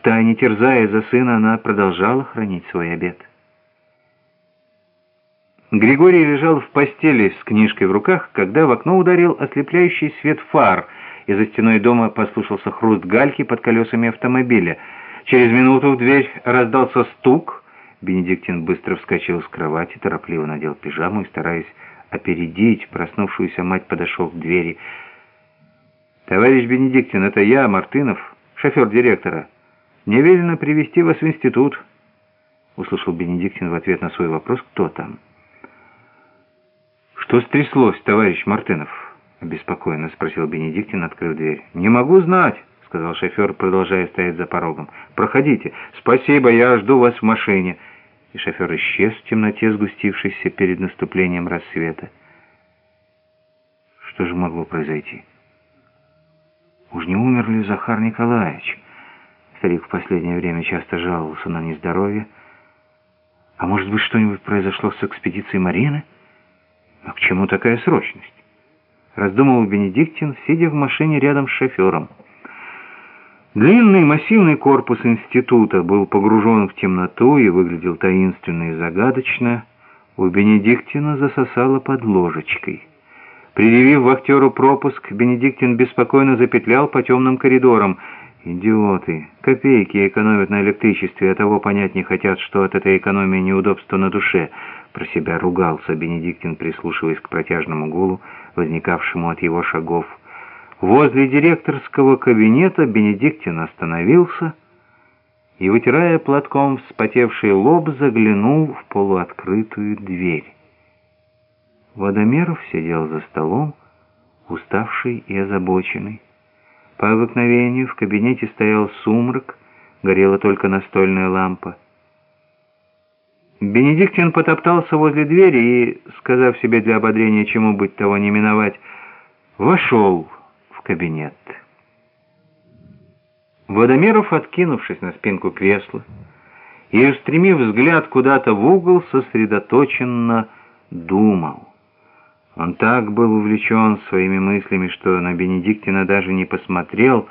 Втайне терзая за сына, она продолжала хранить свой обет. Григорий лежал в постели с книжкой в руках, когда в окно ударил ослепляющий свет фар, и за стеной дома послушался хруст гальки под колесами автомобиля. Через минуту в дверь раздался стук. Бенедиктин быстро вскочил с кровати, торопливо надел пижаму и, стараясь опередить проснувшуюся мать, подошел к двери. «Товарищ Бенедиктин, это я, Мартынов, шофер директора. Мне велено привести вас в институт», — услышал Бенедиктин в ответ на свой вопрос «Кто там?». «Что стряслось, товарищ Мартынов?» — обеспокоенно спросил Бенедиктин, открыв дверь. «Не могу знать», — сказал шофер, продолжая стоять за порогом. «Проходите. Спасибо, я жду вас в машине». И шофер исчез в темноте, сгустившейся перед наступлением рассвета. Что же могло произойти? Уж не умер ли Захар Николаевич? Старик в последнее время часто жаловался на нездоровье. А может быть, что-нибудь произошло с экспедицией Марины? Но к чему такая срочность? Раздумывал Бенедиктин, сидя в машине рядом с шофером. Длинный массивный корпус института был погружен в темноту и выглядел таинственно и загадочно. У Бенедиктина засосало под ложечкой. Предъявив вахтеру пропуск, Бенедиктин беспокойно запетлял по темным коридорам. «Идиоты! Копейки экономят на электричестве, а того понять не хотят, что от этой экономии неудобства на душе». Про себя ругался Бенедиктин, прислушиваясь к протяжному гулу, возникавшему от его шагов. Возле директорского кабинета Бенедиктин остановился и, вытирая платком вспотевший лоб, заглянул в полуоткрытую дверь. Водомеров сидел за столом, уставший и озабоченный. По обыкновению в кабинете стоял сумрак, горела только настольная лампа. Бенедиктин потоптался возле двери и, сказав себе для ободрения, чему быть того не миновать, вошел в кабинет. Водомеров, откинувшись на спинку кресла и устремив взгляд куда-то в угол, сосредоточенно думал. Он так был увлечен своими мыслями, что на Бенедиктина даже не посмотрел.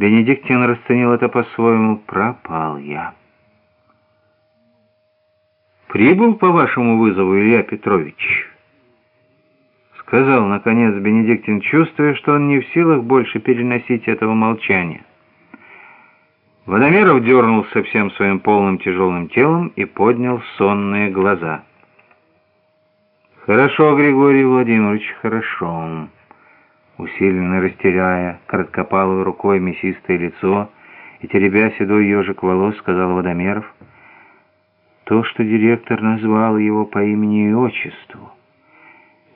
Бенедиктин расценил это по-своему «пропал я». «Прибыл по вашему вызову, Илья Петрович?» Сказал, наконец, Бенедиктин, чувствуя, что он не в силах больше переносить этого молчания. Водомеров дернулся всем своим полным тяжелым телом и поднял сонные глаза. «Хорошо, Григорий Владимирович, хорошо». Усиленно растеряя короткопалой рукой мясистое лицо и теребя седой ежик волос, сказал Водомеров — то, что директор назвал его по имени и отчеству,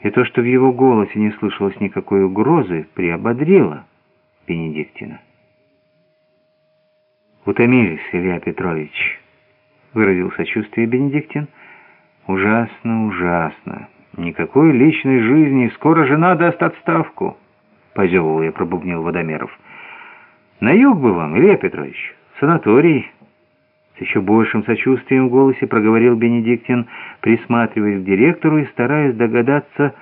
и то, что в его голосе не слышалось никакой угрозы, приободрило Бенедиктина. «Утомились, Илья Петрович», — выразил сочувствие Бенедиктин. «Ужасно, ужасно. Никакой личной жизни. Скоро жена даст отставку», — позевывая пробубнил Водомеров. «На юг бы вам, Илья Петрович, санаторий». С еще большим сочувствием в голосе проговорил Бенедиктин, присматриваясь к директору и стараясь догадаться,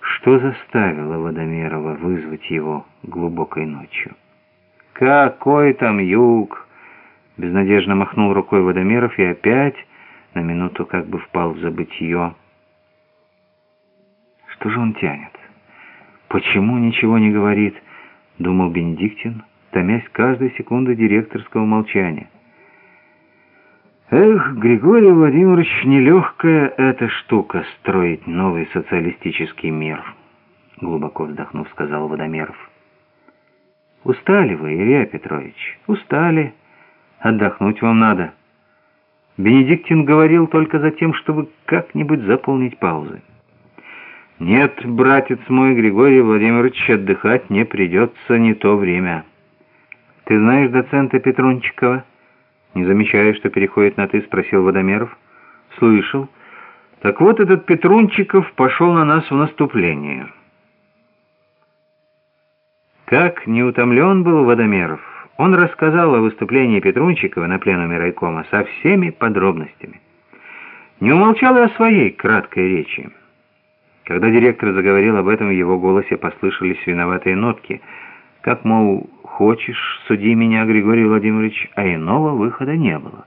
что заставило Водомерова вызвать его глубокой ночью. «Какой там юг!» Безнадежно махнул рукой Водомеров и опять на минуту как бы впал в забытье. «Что же он тянет? Почему ничего не говорит?» — думал Бенедиктин, томясь каждой секунды директорского молчания. Эх, Григорий Владимирович, нелегкая эта штука — строить новый социалистический мир, глубоко вздохнув, сказал Водомеров. Устали вы, Илья Петрович, устали. Отдохнуть вам надо. Бенедиктин говорил только за тем, чтобы как-нибудь заполнить паузы. Нет, братец мой, Григорий Владимирович, отдыхать не придется не то время. Ты знаешь доцента Петрунчикова? «Не замечая, что переходит на «ты», — спросил Водомеров. «Слышал. Так вот этот Петрунчиков пошел на нас в наступление». Как неутомлен был Водомеров, он рассказал о выступлении Петрунчикова на пленуме райкома со всеми подробностями. Не умолчал и о своей краткой речи. Когда директор заговорил об этом, в его голосе послышались виноватые нотки, как, мол, хочешь, суди меня, Григорий Владимирович, а иного выхода не было.